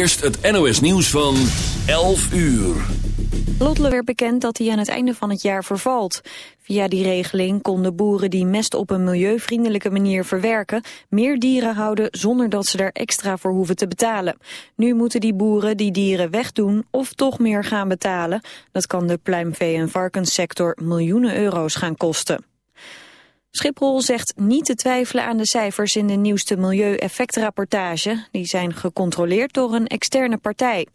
eerst het NOS nieuws van 11 uur. Lotle werd bekend dat hij aan het einde van het jaar vervalt. Via die regeling konden boeren die mest op een milieuvriendelijke manier verwerken... meer dieren houden zonder dat ze er extra voor hoeven te betalen. Nu moeten die boeren die dieren wegdoen of toch meer gaan betalen. Dat kan de pluimvee- en varkenssector miljoenen euro's gaan kosten. Schiphol zegt niet te twijfelen aan de cijfers in de nieuwste milieueffectrapportage. Die zijn gecontroleerd door een externe partij.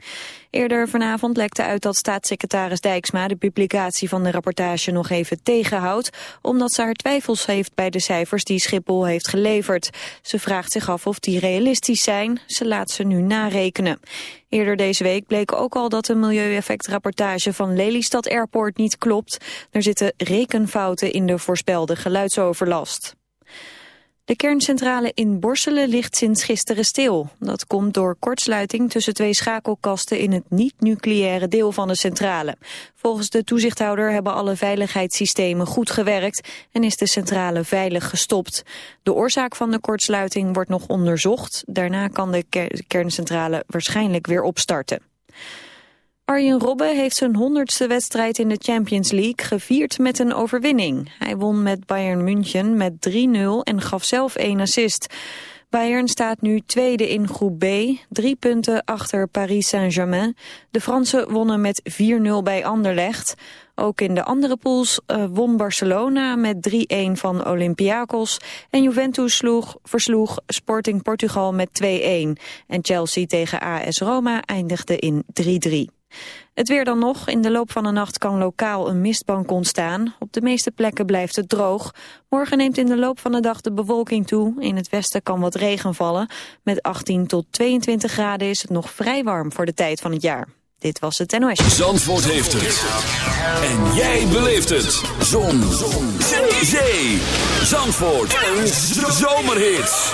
Eerder vanavond lekte uit dat staatssecretaris Dijksma de publicatie van de rapportage nog even tegenhoudt, omdat ze haar twijfels heeft bij de cijfers die Schiphol heeft geleverd. Ze vraagt zich af of die realistisch zijn, ze laat ze nu narekenen. Eerder deze week bleek ook al dat de milieueffectrapportage van Lelystad Airport niet klopt. Er zitten rekenfouten in de voorspelde geluidsoverlast. De kerncentrale in Borselen ligt sinds gisteren stil. Dat komt door kortsluiting tussen twee schakelkasten in het niet-nucleaire deel van de centrale. Volgens de toezichthouder hebben alle veiligheidssystemen goed gewerkt en is de centrale veilig gestopt. De oorzaak van de kortsluiting wordt nog onderzocht. Daarna kan de kerncentrale waarschijnlijk weer opstarten. Arjen Robben heeft zijn honderdste wedstrijd in de Champions League gevierd met een overwinning. Hij won met Bayern München met 3-0 en gaf zelf één assist. Bayern staat nu tweede in groep B, drie punten achter Paris Saint-Germain. De Fransen wonnen met 4-0 bij Anderlecht. Ook in de andere pools uh, won Barcelona met 3-1 van Olympiakos. En Juventus sloeg, versloeg Sporting Portugal met 2-1. En Chelsea tegen AS Roma eindigde in 3-3. Het weer dan nog. In de loop van de nacht kan lokaal een mistbank ontstaan. Op de meeste plekken blijft het droog. Morgen neemt in de loop van de dag de bewolking toe. In het westen kan wat regen vallen. Met 18 tot 22 graden is het nog vrij warm voor de tijd van het jaar. Dit was het NOS. Zandvoort heeft het. En jij beleeft het. Zon. Zon. Zee. Zandvoort. Een zomerhit.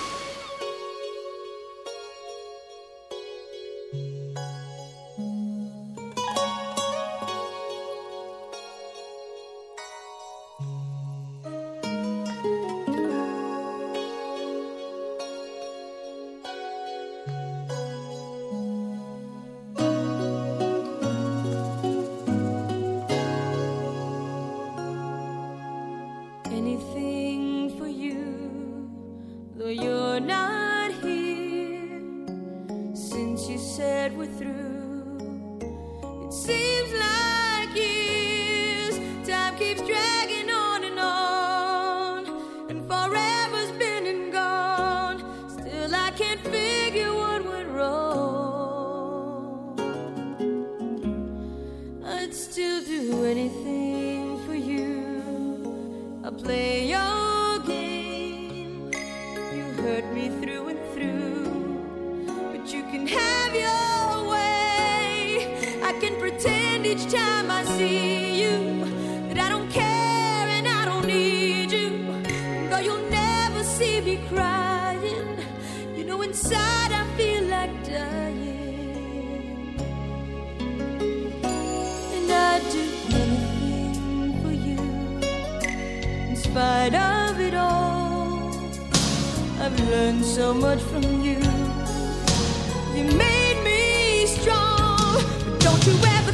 I've learned so much from you. You made me strong, but don't you ever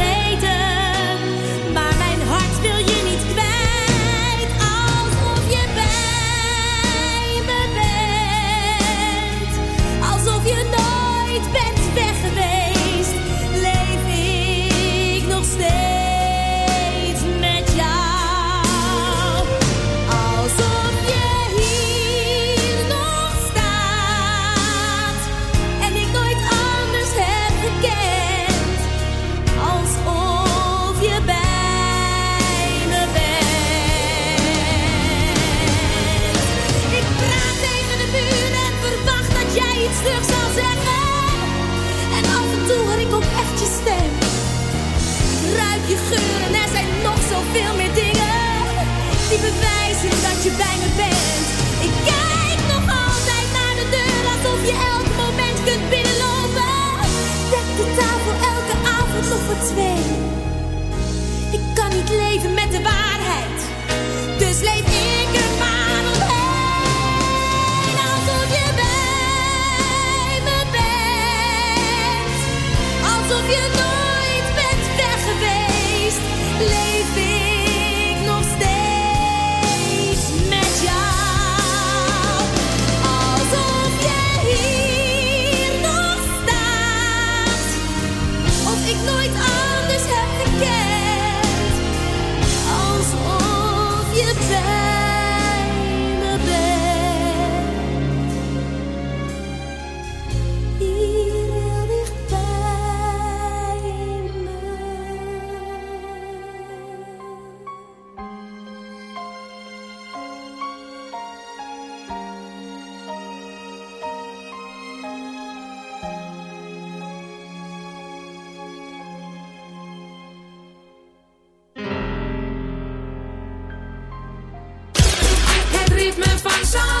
twee. Ik kan niet leven met de waarheid. sunshine.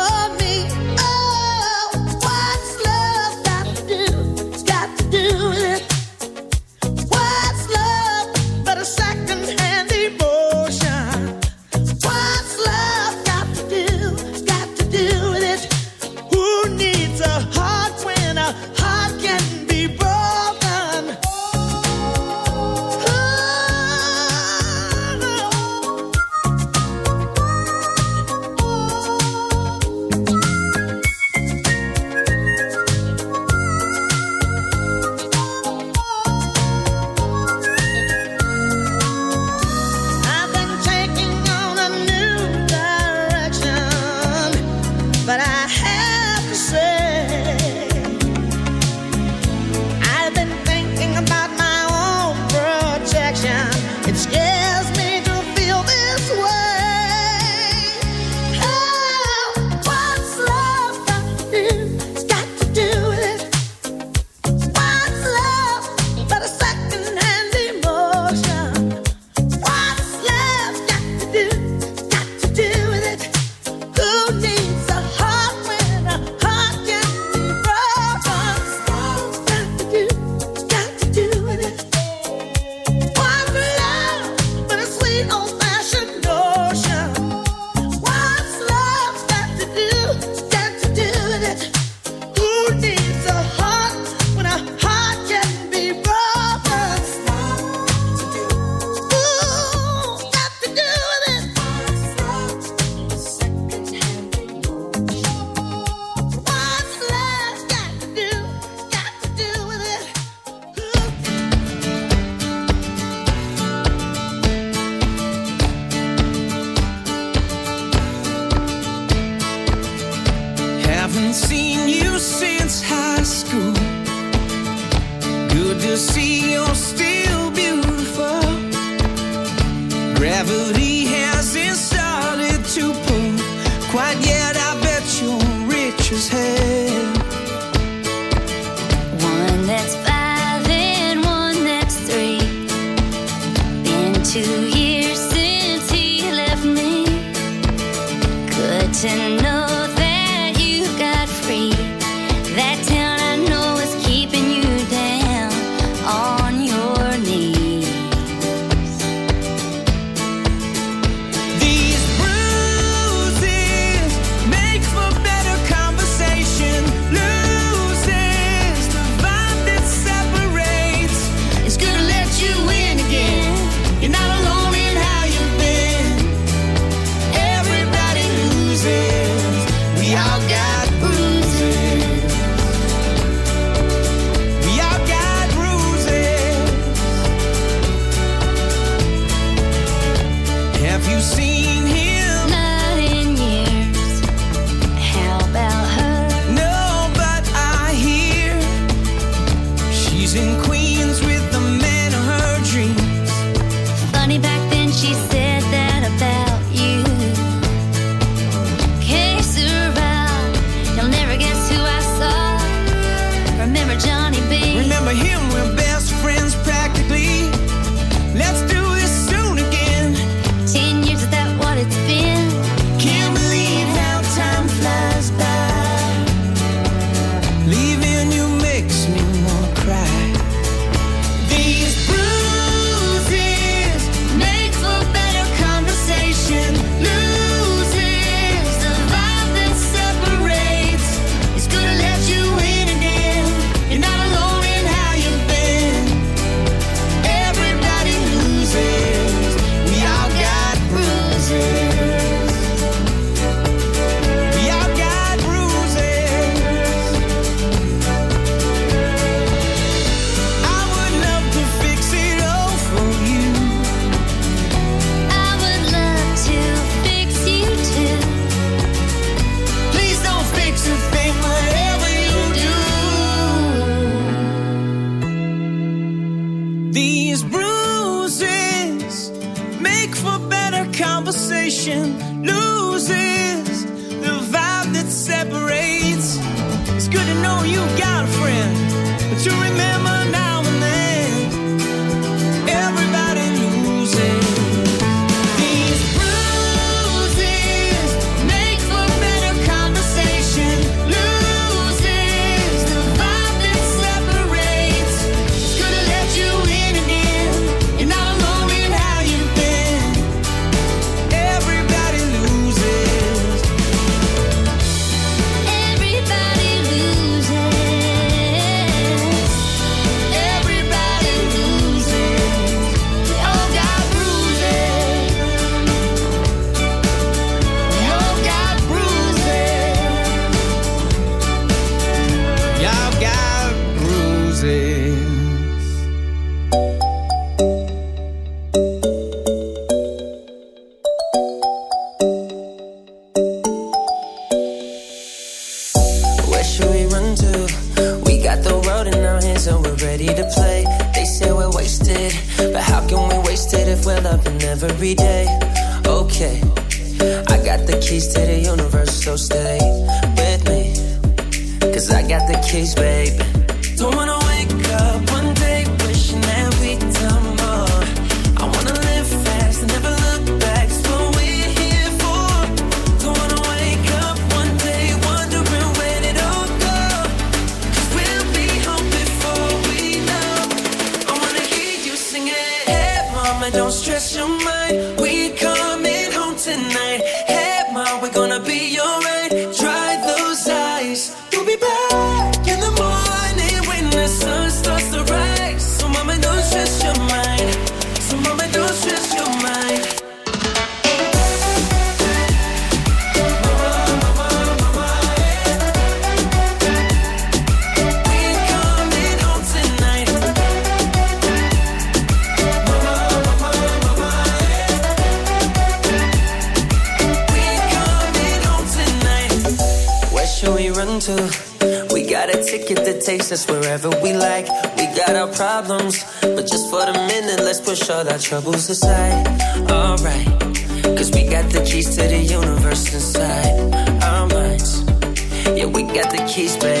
Keys, baby.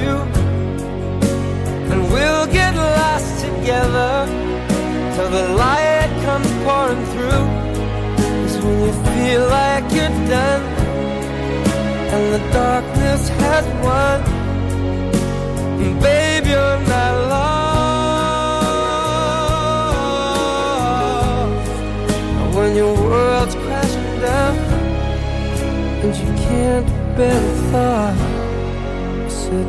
you. And we'll get lost together till the light comes pouring through. It's when you feel like you're done and the darkness has won. And babe, you're not lost. When your world's crashing down and you can't bear the thought, I said,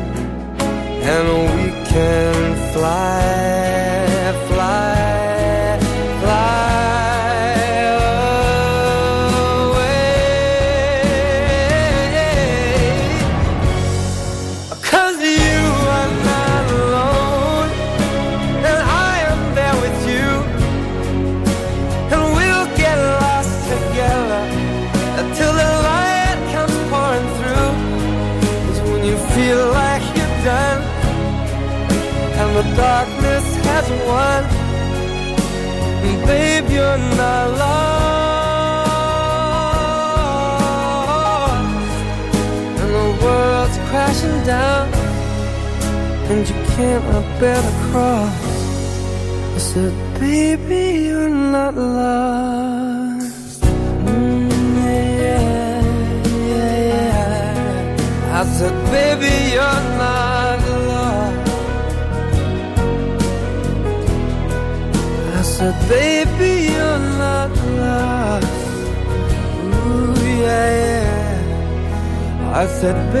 and we can fly, fly, I said,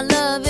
I don't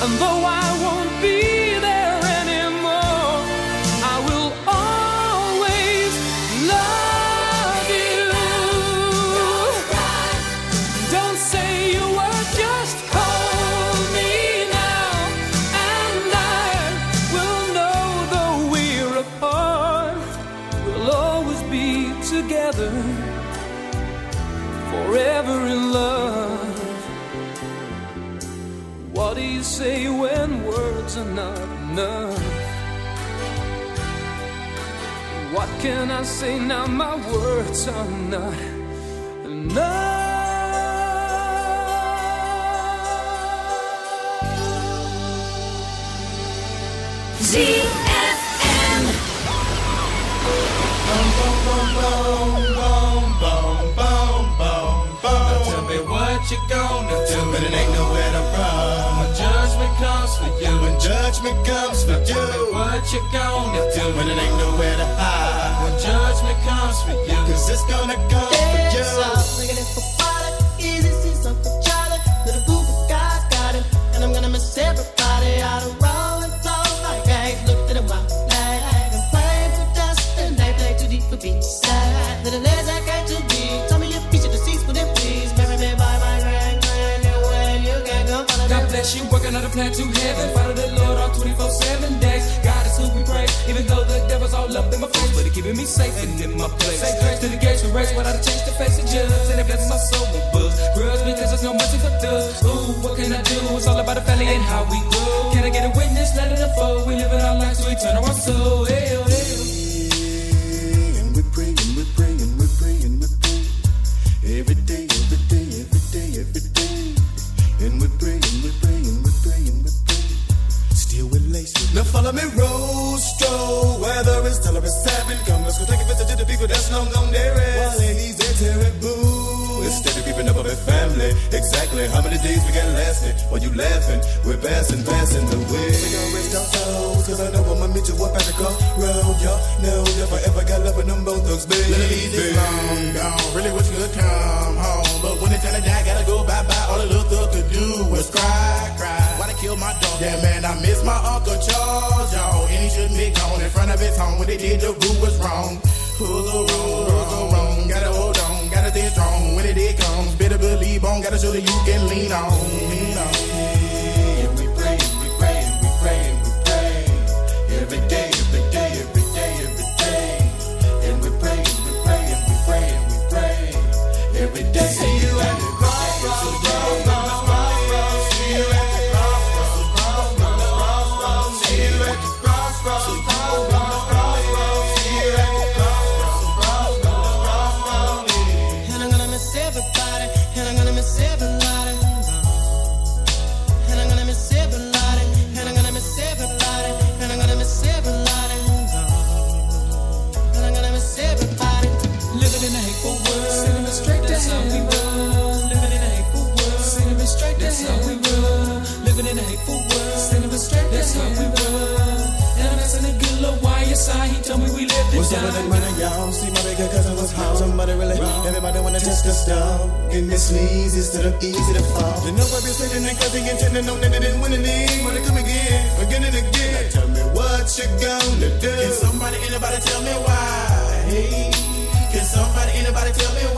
And though I can I say now? My words are not enough. ZFM. Now tell me what you gonna do when it ain't nowhere to run. When judgment comes for you. When judgment comes for you. Tell me what you gonna do when it ain't nowhere to hide. To heaven. Follow the Lord on 24 7 days. God is who we praise, even though the devil's all up in my face. But he keeping me safe and in my place. Say grace to the gates we race without a change to face the judge. And it blesses my soul with books. Grudge because there's no mercy for thugs. Ooh, what can I do? It's all about the family and how we grow. Can I get a witness? Let it unfold. We live in our lives, so we turn our soul. Hey, oh. How many days we got lasting? While you laughing, we're passing, passing the way. We gon' rest our souls, cause I know I'ma meet you up at the crossroad. Y'all know if I ever got love with them both thugs, baby. Ladies is long gone, really wish you could come home. But when it's time to die, gotta go bye bye. All the little thug could do was cry, cry. Why they kill my dog? Yeah, man, I miss my Uncle Charles, y'all. And he shouldn't be gone in front of his home. When they did, the boo was wrong. Who's wrong? Who's so wrong? Strong. When it comes, better believe on. Gotta show that you can lean on. Lean on. Sitting there cause he intending on that they didn't win any. Wanna come again, again and again. Now tell me what you gonna do. Can somebody, anybody tell me why? Can somebody, anybody tell me why?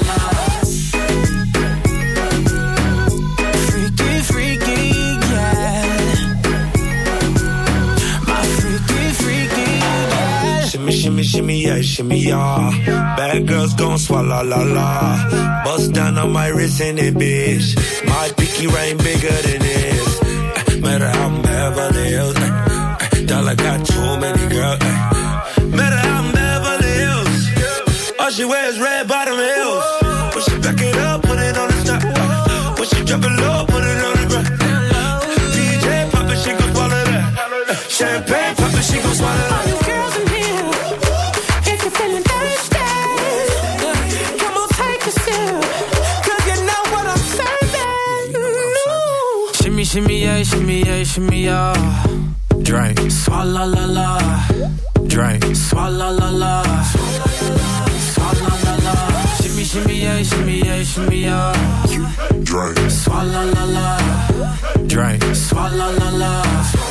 Shimmy, shimmy, yeah, shimmy, yeah. Bad girls gon' swallow la la. Bust down on my wrist and it, bitch. My pinky ring bigger than this. Eh, Matter how I'm Beverly Hills. eh, eh, Dollar got too many girls. eh. Matter how I'm Beverly Hills. All she wears red bottom heels. When she back it up, put it on the top. eh. When she drop it low, put it on the ground. DJ pop it, she gon' swallow that. Champagne Shimmy, yeah, shimmy, yeah, shimmy, yeah. Drink. Swalla la la. Drink. Swalla la la. Swalla la la. Shimmy, shimmy, yeah, shimmy, yeah, shimmy, yeah. Drink. Swalla la la. Drink. Swalla la la.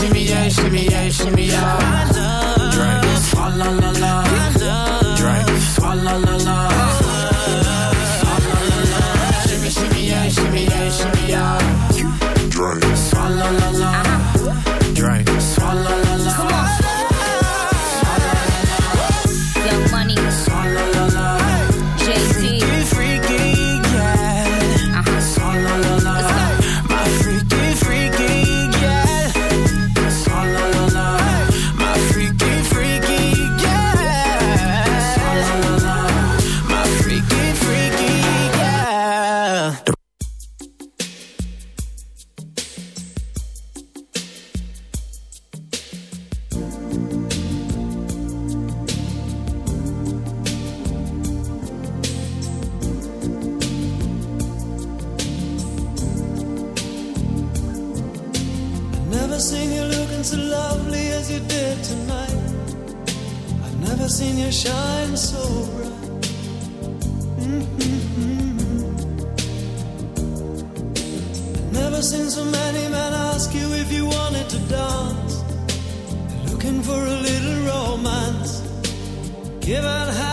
Shimmy, shimmy, yeah, shimmy, yeah, shimmy, yeah. Drink. Swalla la la. given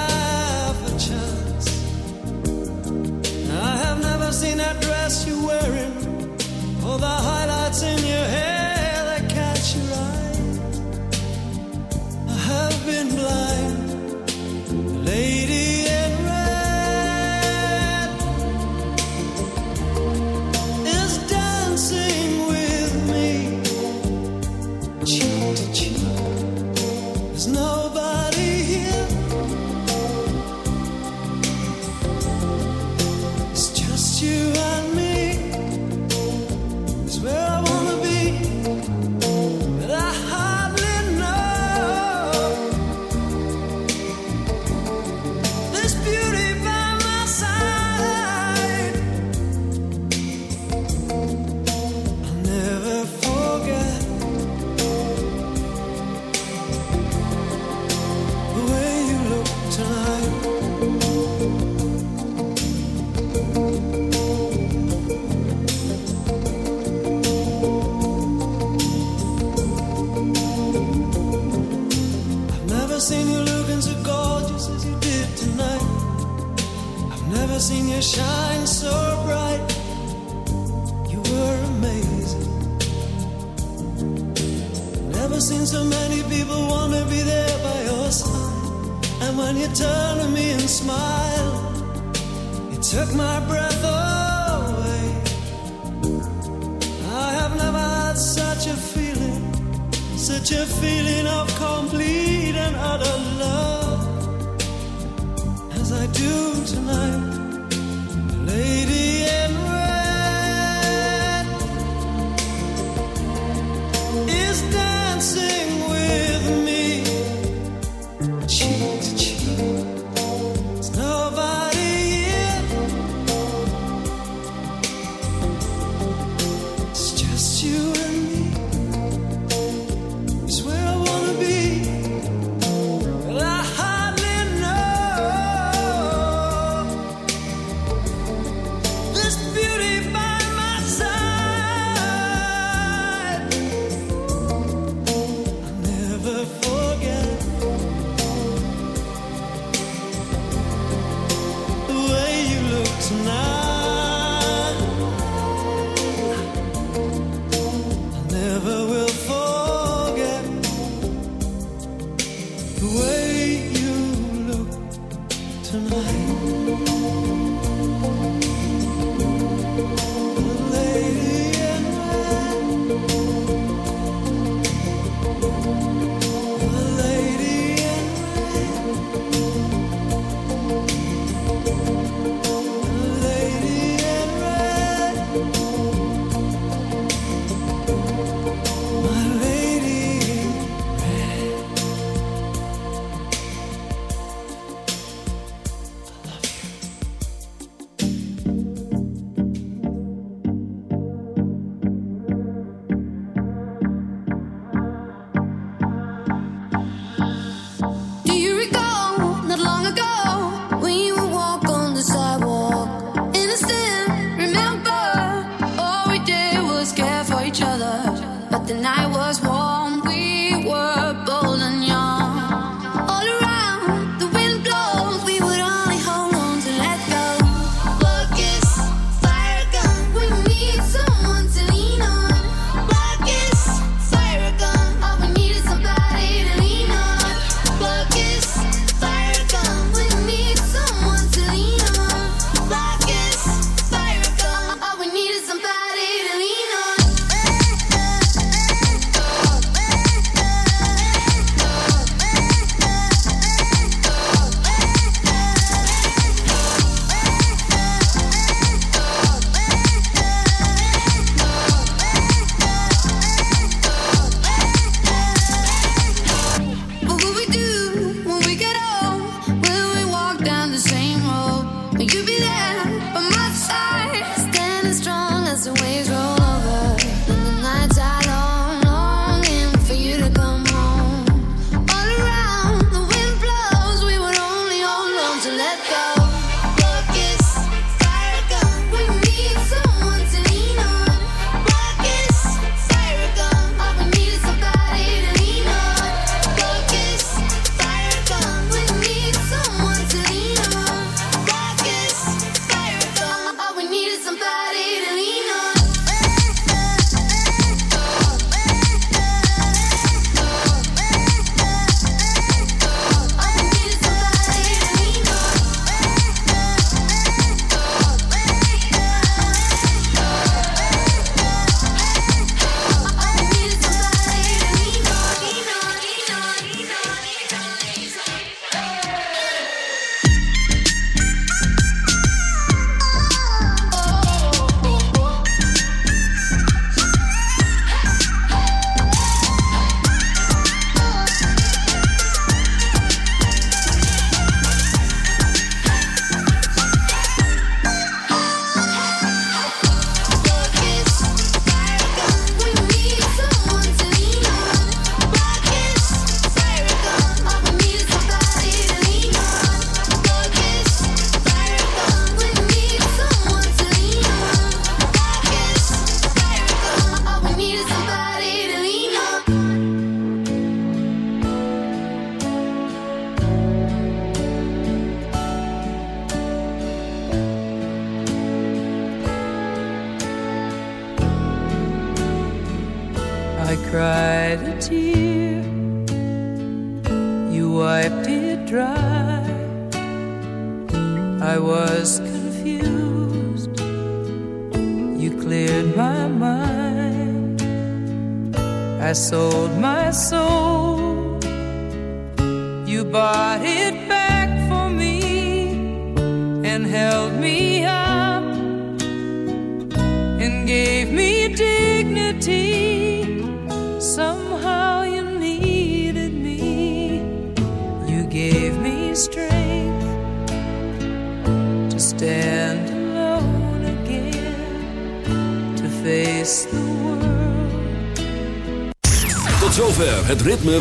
feeling of complete and utter love as I do. the night